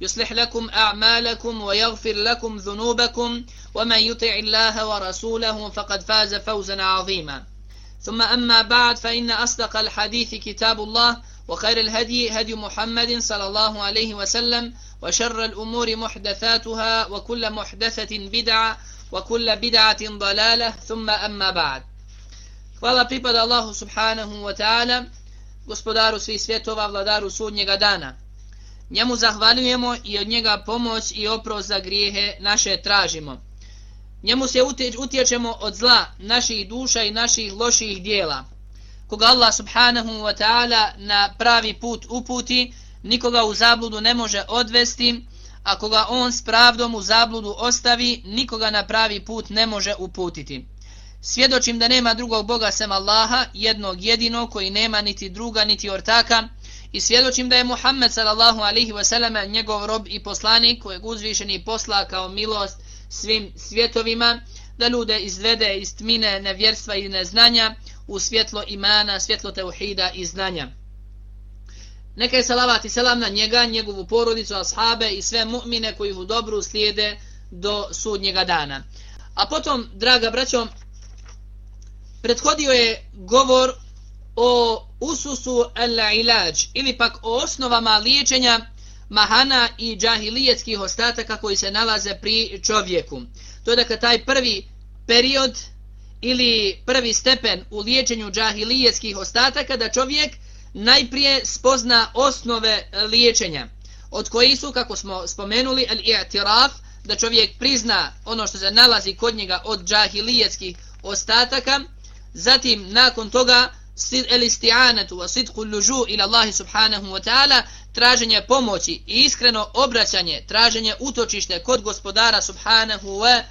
يصلح لكم أعمالكم ويغفر لكم ذنوبكم ومن يطع الله ورسوله فقد فاز فوزا عظيما. ثم أما بعد فإن أصدق الحديث كتاب الله وخير الهدي هدي محمد صلى الله عليه وسلم وشر الأمور محدثاتها وكل محدثة بدعة وكل بدعة ضلالة. ثم أما بعد. Hvala pripada subhanahu wa ta'ala, gospodaru svih svjetova, vladaru sudnjega dana. Njemu zahvaljujemo i od njega pomoć i oprost za grijehe naše tražimo. Njemu se utječemo od zla naših duša i naših loših dijela. Koga Allah subhanahu wa ta'ala na pravi put uputi, nikoga u zabludu ne može odvesti, a koga on s pravdom u zabludu ostavi, nikoga na pravi put ne može uputiti. Svjedočim da nema drugog Boga sem Allaha, jednog jedinog koji nema niti druga niti ortaka, i svjedočim da je Muhammed sallallahu alaihi wasallam njegov rob i poslanik kojeg uzvišeni posla kao milost svim svjetovima, da ljude izvede iz tmine nevjerstva i neznanja u svjetlo imana, svjetlo teuhida i znanja. Neka je salavat i selam na njega, njegovu porodicu, ashabe i sve mu'mine koji u dobru slijede do sudnjega dana. A potom, draga braćo, prethodio je govor o ususu al-ilađ ili pak o osnovama liječenja mahana i džahilijetskih ostataka koji se nalaze pri čovjeku. To je dakle taj prvi period ili prvi stepen u liječenju džahilijetskih ostataka da čovjek najprije spozna osnove e, liječenja od koji su, kako smo spomenuli, al-i'tiraf, da čovjek prizna ono što se nalazi kod njega od džahilijetskih ostataka, zatim nakon toga el-isti'anatu wa sidqu الله ila وتعالى subhanahu wa ta'ala, traženje pomoći i iskreno obraćanje, traženje utočište kod gospodara subhanahu wa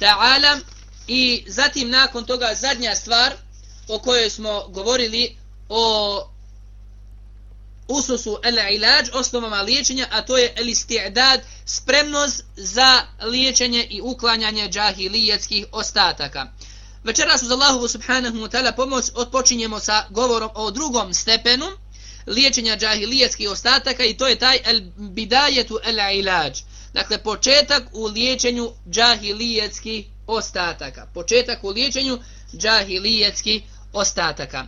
ta'ala i zatim nakon toga zadnja stvar o kojoj smo govorili o ususu el-ilađ, osnovama liječenja, a to je el-isti'dad, spremnost za liječenje i uklanjanje džahilijetskih ostataka. Večeras uz Allahovu subhanahu wa ta'ala pomoć odpočinjemo sa govorom o drugom stepenu liječenja džahilijetskih ostataka i to je taj el bidajetu el ilađ. Dakle, početak u liječenju džahilijetskih ostataka. Početak u liječenju džahilijetskih ostataka.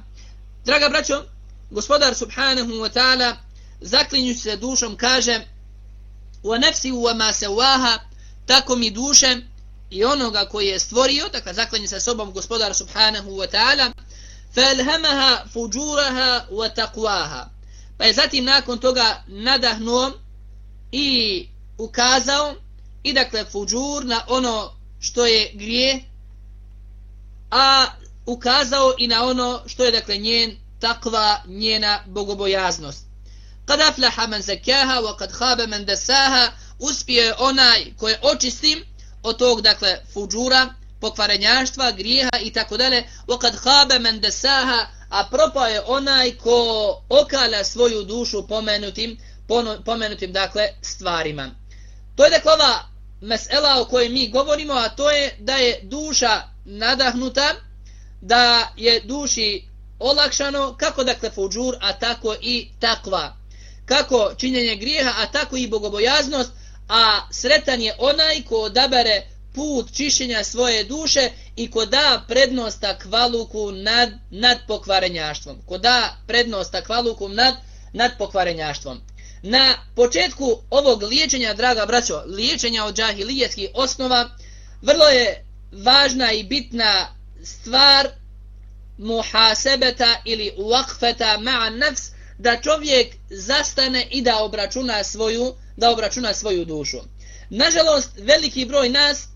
Draga braćo, gospodar subhanahu wa ta'ala zaklinju se dušom kaže u nefsi u ma se tako mi dušem i onoga koji je stvorio, dakle zaklenje sa sobom gospodara subhanahu wa ta'ala, فَالْهَمَهَا فُجُورَهَا وَتَقْوَاهَا Pa je zatim nakon toga nadahnuo i ukazao i dakle fuđur na ono što je grije, a ukazao i na ono što je dakle njen takva, njena bogobojaznost. aflaha man مَنْ wa وَقَدْ خَابَ man dasaha, Uspio je onaj koje očistim, od tog, dakle, fuđura, pokvarenjaštva, grijeha i tako dalje, okad habe men desaha, a propao je onaj ko okala svoju dušu pomenutim, pomenutim, dakle, stvarima. To je, dakle, ova mesela o kojoj mi govorimo, a to je da je duša nadahnuta, da je duši olakšano, kako, dakle, fuđur, a tako i takva. Kako činjenje grijeha, a tako i bogobojaznost, a sretan je onaj ko odabere put čišćenja svoje duše i ko da prednost takvaluku nad, nad pokvarenjaštvom. Ko da prednost takvaluku nad, nad pokvarenjaštvom. Na početku ovog liječenja, draga braćo, liječenja od džahilijetskih osnova, vrlo je važna i bitna stvar muhasebeta ili uakfeta ma'a nafs da čovjek zastane i da obračuna svoju da obračuna svoju dušu. Nažalost, veliki broj nas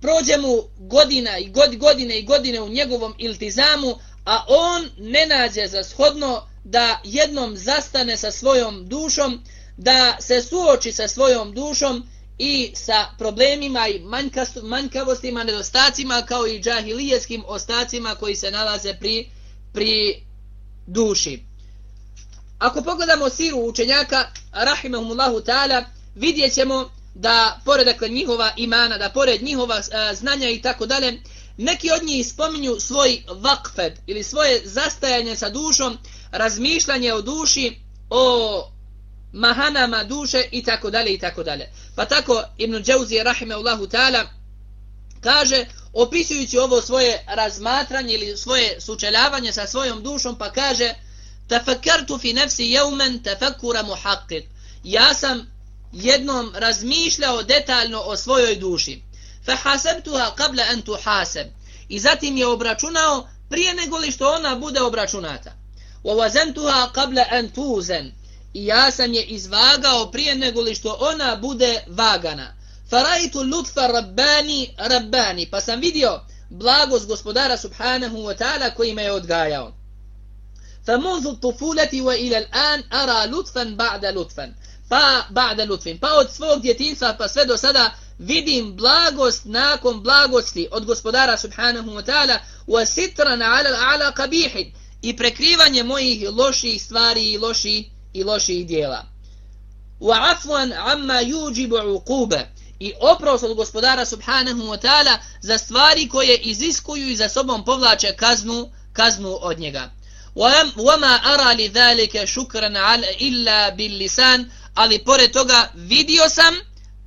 prođe mu godina i god, godine i godine u njegovom iltizamu, a on ne nađe za shodno da jednom zastane sa svojom dušom, da se suoči sa svojom dušom i sa problemima i manjkavostima, nedostacima kao i džahilijetskim ostacima koji se nalaze pri, pri duši. Ako pogledamo siru učenjaka, rahimahumullahu ta'ala, vidjet ćemo da pored dakle, njihova imana, da pored njihova a, znanja i tako dalje, neki od njih spominju svoj vakfed ili svoje zastajanje sa dušom, razmišljanje o duši, o mahanama duše i tako dalje i tako dalje. Pa tako Ibn Džauzi rahimahullahu ta'ala kaže, opisujući ovo svoje razmatranje ili svoje sučeljavanje sa svojom dušom, pa kaže Tafakkartu fi nafsi yawman tafakkura muhaqqiq. Ja sam jednom razmišljao detaljno o svojoj duši. Fahasabtuha qabla an tuhasab. I zatim je obračunao prije nego li što ona bude obračunata. Wa wazantuha qabla an tuzan. I ja sam je izvagao prije nego li što ona bude vagana. Faraitu lutfa rabbani rabbani. Pa sam vidio blagost gospodara subhanahu wa ta'ala koji me je odgajao. فمنذ الطفولة وإلى الآن أرى لطفا بعد لطفا pa ba'da lutfin, pa od svog djetinstva pa sve do sada vidim blagost nakon blagosti od gospodara subhanahu wa ta'ala wa sitran ala ala qabih i prekrivanje mojih loših stvari i loših i loših djela wa afwan amma yujibu uquba i oprost od gospodara subhanahu wa ta'ala za stvari koje iziskuju i za sobom povlače kaznu kaznu od njega وما أرى لذلك شكرا على إلا باللسان ali pored toga vidio sam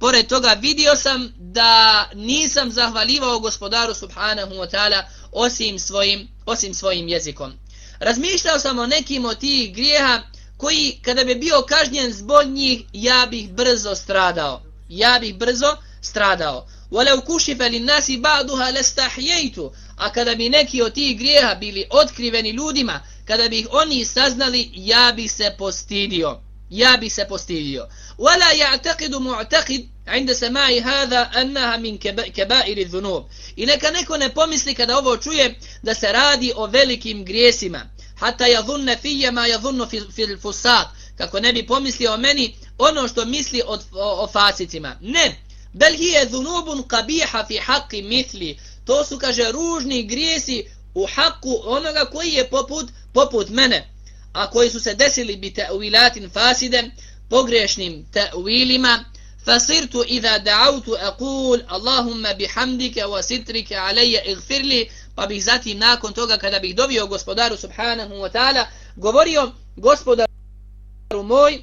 pored toga vidio sam da nisam zahvalivao gospodaru subhanahu wa ta'ala osim svojim, osim svojim jezikom. Razmišljao sam o nekim od tih grijeha koji kada bi bio kažnjen zbog njih ja bih brzo stradao. Ja bih brzo stradao. وَلَوْ كُشِفَ لِلنَّاسِ بَعْدُهَا لَسْتَحْيَيْتُ A kada bi neki od tih grijeha bili otkriveni ljudima, kada bi ih oni saznali, ja bih se postidio ja bi se postidio. Wala ya'taqidu mu'taqid 'inda sama'i hadha annaha min kaba'ir adh-dhunub. I neka neko ne pomisli kada ovo čuje da se radi o velikim grijesima. Hatta yadhunna fiyya ma yadhunnu fi al-fusaq. Kako ne bi pomislio o meni ono što misli o, o, o fasicima. Ne. Bel hije dhunubun kabiha fi haqqi mithli. To su kaže ružni grijesi u haku onoga koji je poput poput mene a koji su se desili bi ta'wilatin fasiden, pogrešnim ta'wilima, fasirtu idha da'autu aqul Allahumma bihamdike wa sitrike alaje igfirli, pa bih zatim nakon toga kada bih dovio gospodaru subhanahu wa ta'ala, govorio gospodaru moj,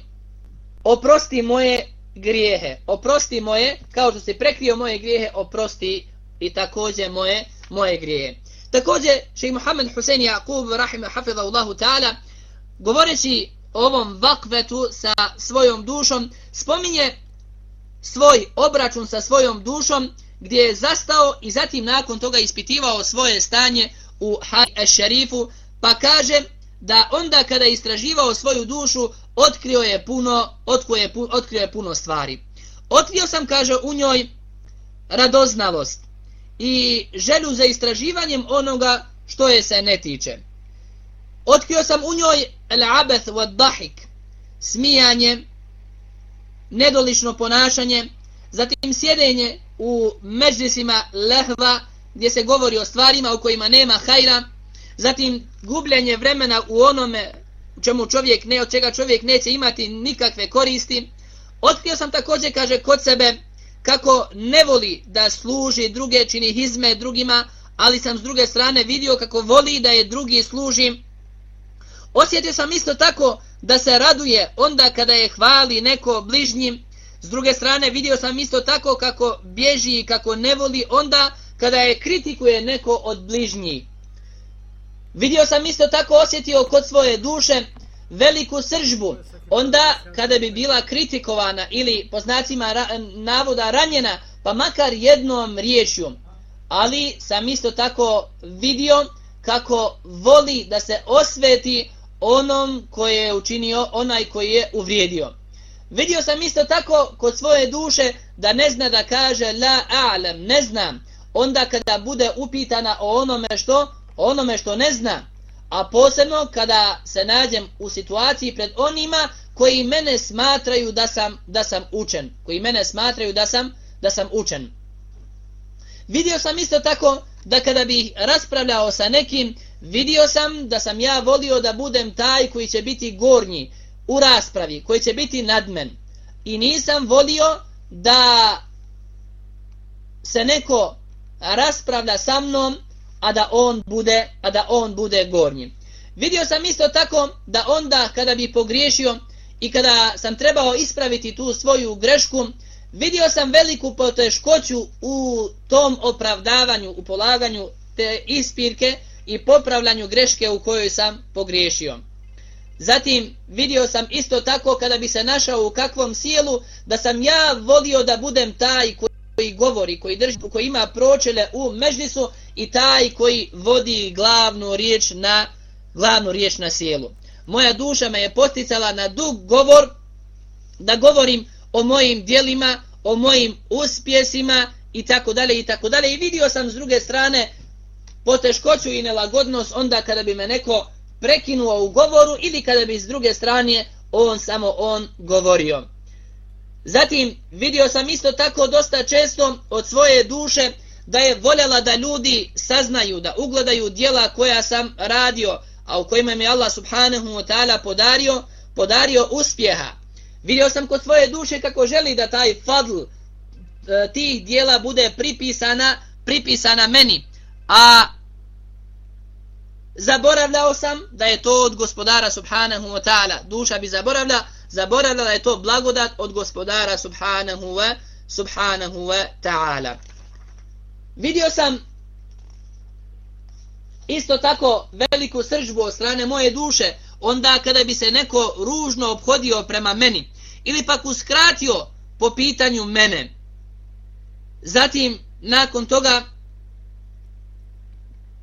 oprosti moje grijehe, oprosti moje, kao što se prekrio moje grijehe, oprosti i također moje, moje grijehe. Također, šeji Muhammed Husein Yaqub, rahima hafidha ta'ala, govoreći o ovom vakvetu sa svojom dušom, spominje svoj obračun sa svojom dušom, gdje je zastao i zatim nakon toga ispitivao svoje stanje u Hajj šerifu, pa kaže da onda kada je istraživao svoju dušu, otkrio je puno, otkrio je, otkrio je puno stvari. Otkrio sam, kaže, u njoj radoznalost i želju za istraživanjem onoga što je se ne tiče. Otkrio sam u njoj al-abath wa dahik smijanje, nedolično ponašanje, zatim sjedenje u međlisima lehva gdje se govori o stvarima u kojima nema hajra, zatim gubljenje vremena u onome čemu čovjek ne, od čega čovjek neće imati nikakve koristi. Otkrio sam također, kaže, kod sebe kako ne voli da služi druge, čini hizme drugima, ali sam s druge strane vidio kako voli da je drugi služi Osjetio sam isto tako da se raduje onda kada je hvali neko bližnjim. S druge strane vidio sam isto tako kako bježi i kako ne voli onda kada je kritikuje neko od bližnjih. Vidio sam isto tako osjetio kod svoje duše veliku sržbu, onda kada bi bila kritikovana ili po znacima ra navoda ranjena, pa makar jednom riječju. Ali sam isto tako vidio kako voli da se osveti onom koje je učinio, onaj koji je uvrijedio. Vidio sam isto tako kod svoje duše da ne zna da kaže la a'lam, ne znam. Onda kada bude upitana o onome što, onome što ne znam, a posebno kada se nađem u situaciji pred onima koji mene smatraju da sam da sam učen, koji mene smatraju da sam da sam učen. Vidio sam isto tako da kada bih raspravljao sa nekim, vidio sam da sam ja volio da budem taj koji će biti gornji u raspravi, koji će biti nadmen. I nisam volio da se neko raspravlja sa mnom a da on bude a da on bude gornji. Vidio sam isto tako da onda kada bi pogriješio i kada sam trebao ispraviti tu svoju grešku, vidio sam veliku poteškoću u tom opravdavanju, u polaganju te ispirke i popravljanju greške u kojoj sam pogriješio. Zatim vidio sam isto tako kada bi se našao u kakvom sjelu da sam ja volio da budem taj koji govori, koji drži, koji ima pročele u mežlisu i taj koji vodi glavnu riječ na glavnu riječ na sjelu. Moja duša me je posticala na dug govor da govorim o mojim dijelima, o mojim uspjesima i tako dalje i tako dalje i vidio sam s druge strane poteškoću i nelagodnost onda kada bi me neko prekinuo u govoru ili kada bi s druge strane on samo on govorio. Zatim vidio sam isto tako dosta često od svoje duše da je voljela da ljudi saznaju, da ugledaju dijela koja sam radio, a u kojima mi Allah subhanahu wa ta'ala podario, podario uspjeha. Vidio sam kod svoje duše kako želi da taj fadl e, tih dijela bude pripisana, pripisana meni. A zaboravljao sam da je to od gospodara subhanahu wa ta'ala. Duša bi zaboravlja, zaboravlja je to blagodat od gospodara subhanahu wa, subhanahu wa ta'ala. Vidio sam isto tako veliku sržbu od strane moje duše onda kada bi se neko ružno obhodio prema meni ili pak uskratio po pitanju mene. Zatim, nakon toga,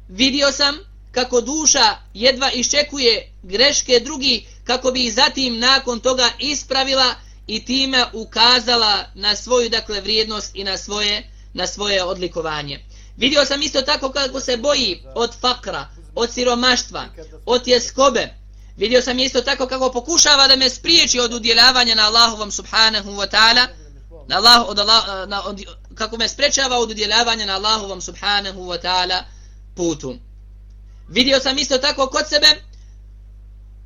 vidio sam kako duša jedva iščekuje greške drugi kako bi zatim nakon toga ispravila i time ukazala na svoju dakle vrijednost i na svoje na svoje odlikovanje. Vidio sam isto tako kako se boji od fakra, od siromaštva, od jeskobe. Vidio sam isto tako kako pokušava da me spriječi od udjeljavanja na Allahovom subhanahu wa ta'ala, na Allah, od Allah, na, od, kako me sprečava od udjeljavanja na Allahovom subhanahu wa ta'ala putu. Vidio sam isto tako kod sebe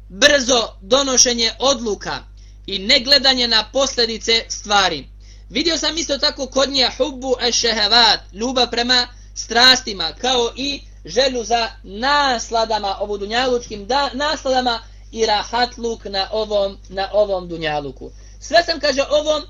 brzo donošenje odluka i negledanje na posljedice stvari. Vidio sam isto tako kod nje hubbu ešehevat, ljubav prema strastima, kao i želju za nasladama, ovo dunjalučkim da, nasladama i rahatluk na ovom, na ovom dunjaluku. Sve sam, kaže, ovom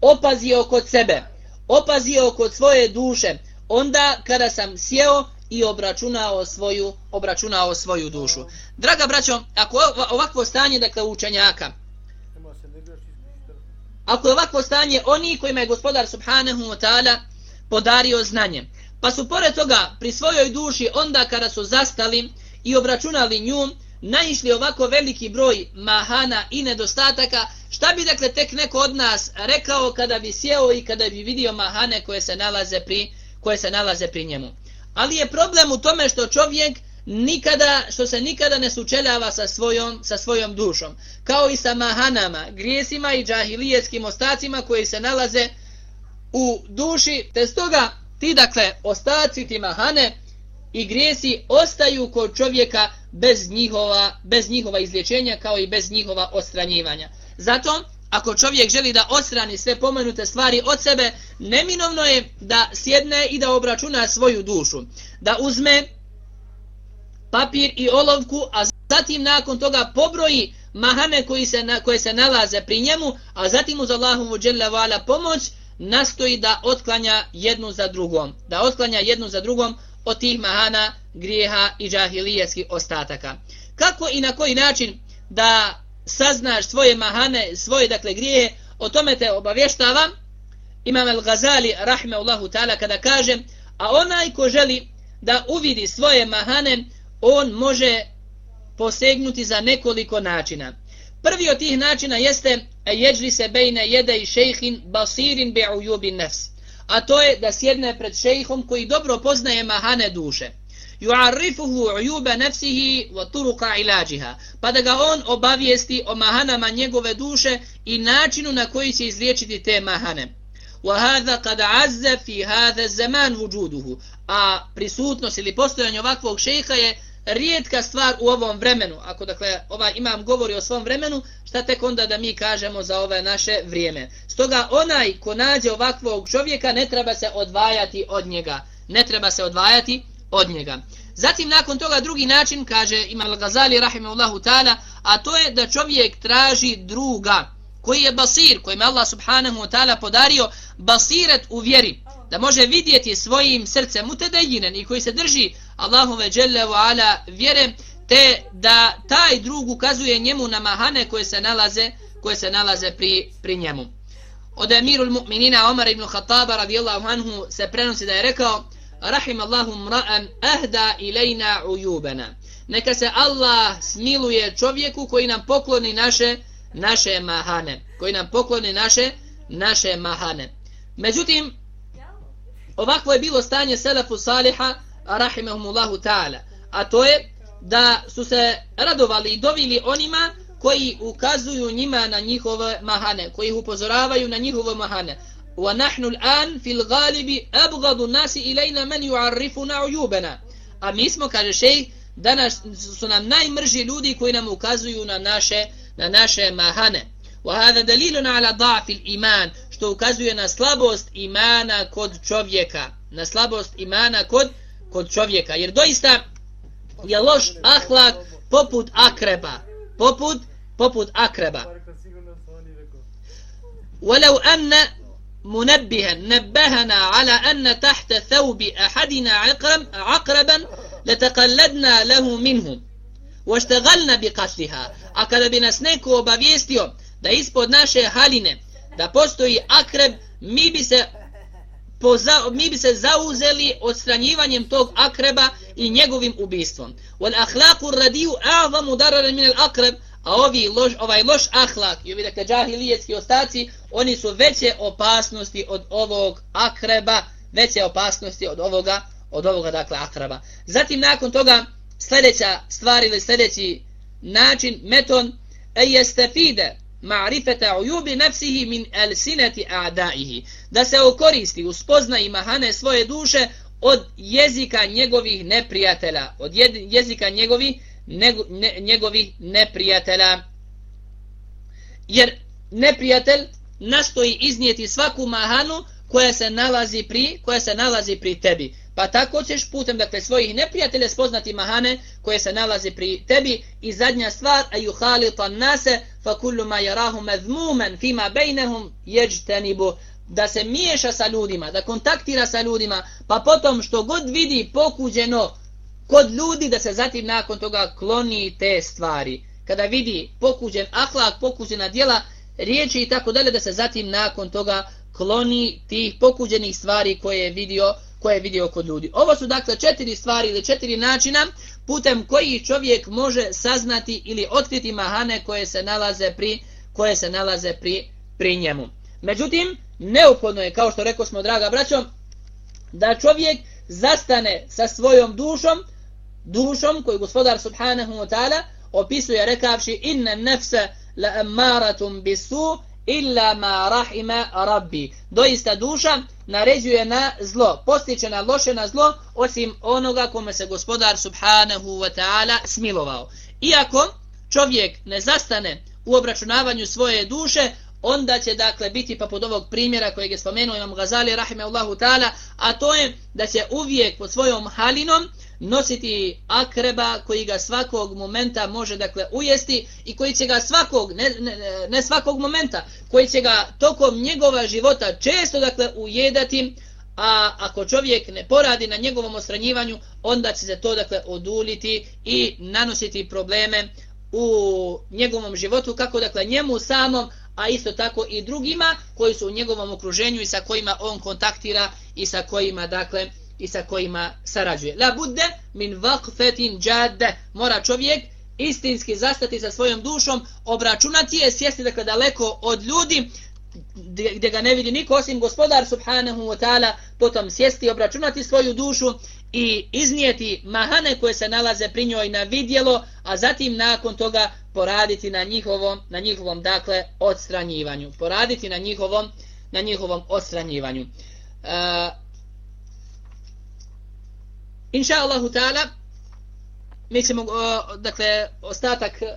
opazio kod sebe, opazio kod svoje duše, onda kada sam sjeo i obračunao svoju, obračunao svoju dušu. Draga braćo, ako ovakvo stanje, dakle, učenjaka, ako je ovakvo stanje oni kojima je gospodar subhanahu wa ta'ala podario znanje, pa su pored toga pri svojoj duši onda kada su zastali i obračunali nju, naišli ovako veliki broj mahana i nedostataka, šta bi dakle tek neko od nas rekao kada bi sjeo i kada bi vidio mahane koje se nalaze pri, koje se nalaze pri njemu. Ali je problem u tome što čovjek nikada, što se nikada ne sučeljava sa svojom, sa svojom dušom. Kao i sa mahanama, grijesima i džahilijetskim ostacima koji se nalaze u duši. Te stoga ti dakle ostaci ti mahane i grijesi ostaju kod čovjeka bez njihova, bez njihova izlječenja kao i bez njihova ostranjivanja. Zato ako čovjek želi da ostrani sve pomenute stvari od sebe, neminovno je da sjedne i da obračuna svoju dušu. Da uzme papir i olovku, a zatim nakon toga pobroji mahane koji se, na, koje se nalaze pri njemu, a zatim uz Allahovu dželle vala pomoć nastoji da otklanja jednu za drugom. Da otklanja jednu za drugom od tih mahana, grijeha i džahilijetskih ostataka. kako i na koji način da saznaš svoje mahane, svoje dakle grije, o tome te obavještavam. Imam al-Ghazali, rahmeullahu ta'ala, kada kaže, a onaj ko želi da uvidi svoje mahane, on može posegnuti za nekoliko načina. Prvi od tih načina jeste e jeđli se bejne jede i šejhin basirin be ujubi nefs. A to je da sjedne pred šejhom koji dobro poznaje mahane duše Ju'arrifuhu ujube nefsihi wa turuka ilađiha. Pa da ga on obavijesti o mahanama njegove duše i načinu na koji će izliječiti te mahane. وهذا قد عز في هذا الزمان وجوده a prisutnost ili postojanje ovakvog šejha je rijetka stvar u ovom vremenu. Ako dakle ovaj imam govori o svom vremenu, šta tek onda da mi kažemo za ove naše vrijeme. Stoga onaj ko nađe ovakvog čovjeka ne treba se odvajati od njega. Ne treba se odvajati od njega. Zatim nakon toga drugi način kaže Imam Al-Ghazali rahimahullahu ta'ala, a to je da čovjek traži druga koji je basir, kojim je Allah subhanahu wa ta'ala podario basiret u vjeri, da može vidjeti svojim srcem utedejinen i koji se drži Allahove dželle wa ala vjere, te da taj drug ukazuje njemu na mahane koje se nalaze koje se nalaze pri, pri njemu. Od emirul mu'minina Omar ibn Khattaba radijallahu anhu se prenosi da je rekao Rahim Allahum ra'an ahda ilajna ujubena. Neka se Allah smiluje čovjeku koji nam pokloni naše naše mahane. Koji nam pokloni naše naše mahane. Međutim, ovakvo je bilo stanje Selefu Saliha rahimahumullahu ta'ala. A to je da su se radovali i dovili onima koji ukazuju njima na njihove mahane, koji ih upozoravaju na njihove mahane. Wa nahnu al'an fil ghalibi abghadu nasi ilayna man yu'arrifuna uyubana. A mi smo kaže šej danas su nam najmrži ljudi koji nam ukazuju na naše na naše mahane. Wa hada dalilun ala da'f al-iman, što ukazuje na slabost imana kod čovjeka, na slabost imana kod kod čovjeka, jer doista je loš ahlak poput akreba, poput poput akreba. ولو أن منبها نبهنا على أن تحت ثوب أحدنا عقرب عقربا لتقلدنا له منه واشتغلنا بقتلها a kada bi nas neko obavijestio da ispod naše haline da postoji akreb mi bi se poza, mi bi se zauzeli odstranjivanjem tog akreba i njegovim ubistvom. Wal akhlaqu radiju a'zamu dararan min al akreb, a ovi loš, ovaj loš ahlak i ovi dakle džahilijetski ostaci, oni su veće opasnosti od ovog akreba, veće opasnosti od ovoga, od ovoga dakle akreba. Zatim nakon toga sljedeća stvar ili sljedeći način, meton, e jeste fide, ma'rifata uyubi nafsihi min alsinati a'da'ihi da se okoristi uspozna i mahane svoje duše od jezika njegovih neprijatelja od jezika njegovih nego, ne, njegovih neprijatelja. Jer neprijatelj nastoji iznijeti svaku mahanu koja se nalazi pri koja se nalazi pri tebi. Pa tako ćeš putem dakle, svojih neprijatelja spoznati mahane koje se nalaze pri tebi. I zadnja stvar, a juhalita nase, fa kullu ma yarahu madhmuman fima bainahum yajtanibu. Da se miješa sa ljudima, da kontaktira sa ljudima, pa potom što god vidi pokuđeno kod ljudi, da se zatim nakon toga kloni te stvari. Kada vidi pokuđen ahlak, pokuđena djela, riječi i tako dalje, da se zatim nakon toga kloni tih pokuđenih stvari koje je vidio koje je vidio kod ljudi. Ovo su dakle četiri stvari ili četiri načina putem koji čovjek može saznati ili otkriti mahane koje se nalaze pri koje se nalaze pri, pri njemu. Međutim, neophodno je, kao što rekao smo, draga braćo, da čovjek zastane sa svojom dušom, dušom koju gospodar subhanahu wa ta'ala opisuje rekavši inna nefse la ammaratum bisu illa ma rahima rabbi. Doista duša naređuje na zlo, postiče na loše na zlo, osim onoga kome se gospodar subhanahu wa ta'ala smilovao. Iako čovjek ne zastane u obračunavanju svoje duše, onda će dakle biti pa pod ovog primjera kojeg je spomenuo imam Gazali rahimehullahu ta'ala, a to je da će uvijek pod svojom halinom nositi akreba koji ga svakog momenta može dakle ujesti i koji će ga svakog, ne, ne, ne svakog momenta, koji će ga tokom njegova života često dakle ujedati, a ako čovjek ne poradi na njegovom ostranjivanju, onda će se to dakle oduliti i nanositi probleme u njegovom životu, kako dakle njemu samom, a isto tako i drugima koji su u njegovom okruženju i sa kojima on kontaktira i sa kojima dakle i sa kojima sarađuje. La budde min vakfetin džade. Mora čovjek istinski zastati sa svojom dušom, obračunati je, sjesti dakle daleko od ljudi, gdje ga ne vidi niko osim gospodar subhanahu wa ta'ala, potom sjesti, obračunati svoju dušu i iznijeti mahane koje se nalaze pri njoj na vidjelo, a zatim nakon toga poraditi na njihovom, na njihovom dakle, odstranjivanju. Poraditi na njihovom, na njihovom odstranjivanju. E, inša Allahu ta'ala, mi ćemo, uh, dakle, ostatak uh,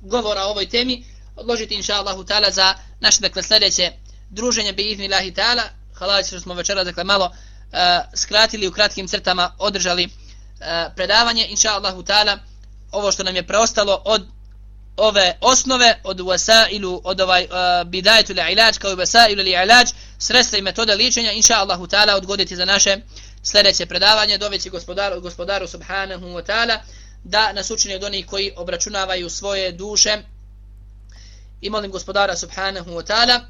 govora o ovoj temi odložiti inša Allahu ta'ala za naše, dakle, sljedeće druženje bi ihni lahi ta'ala. Hvala što smo večera, dakle, malo uh, skratili u kratkim crtama, održali uh, predavanje, inša Allahu ta'ala, ovo što nam je preostalo od ove osnove od wasailu od ovaj uh, bidajetu li ilač kao i wasailu li ilač sredstva i metode ličenja inša Allahu ta'ala odgoditi za naše sljedeće predavanje doveći gospodaru, gospodaru subhanahu wa ta'ala da nas učini od onih koji obračunavaju svoje duše. I molim gospodara subhanahu wa ta'ala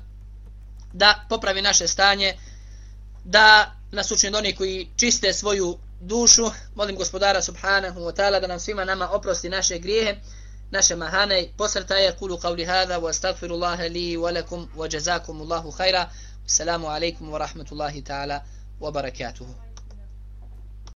da popravi naše stanje da nas učini od onih koji čiste svoju dušu. Molim gospodara subhanahu wa ta'ala da nam svima nama oprosti naše grijehe naše mahane. Posrtaje kulu qavli hada wa astagfirullaha li wa lakum wa jazakumullahu khaira assalamu alaikum wa rahmatullahi ta'ala wa barakatuhu.